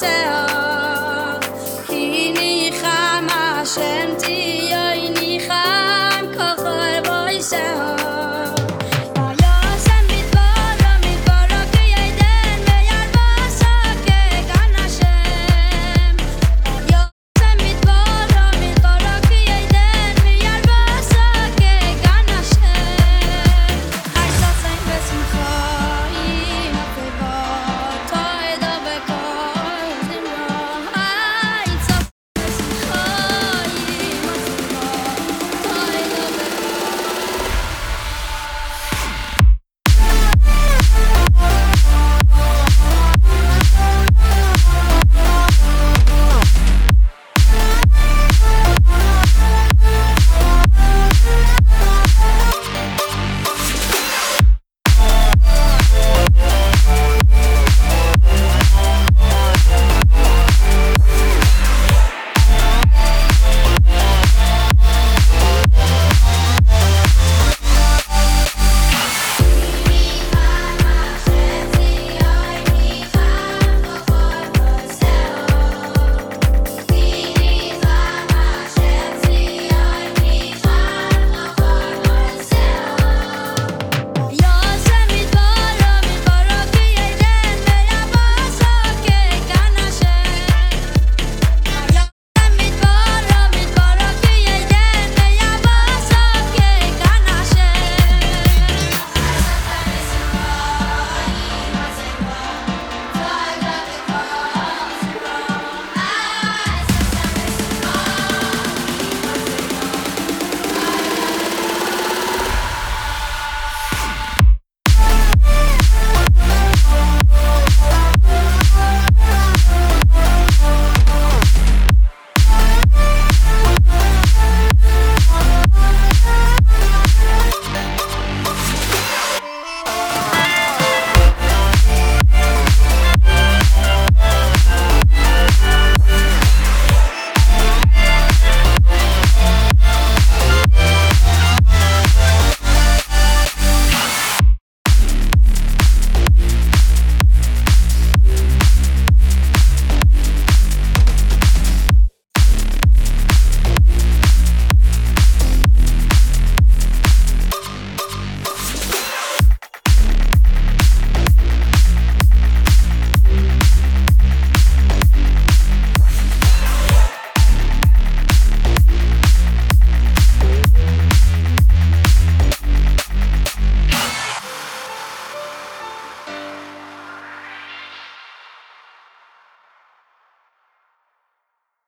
kochoy boy seo Ki תהיה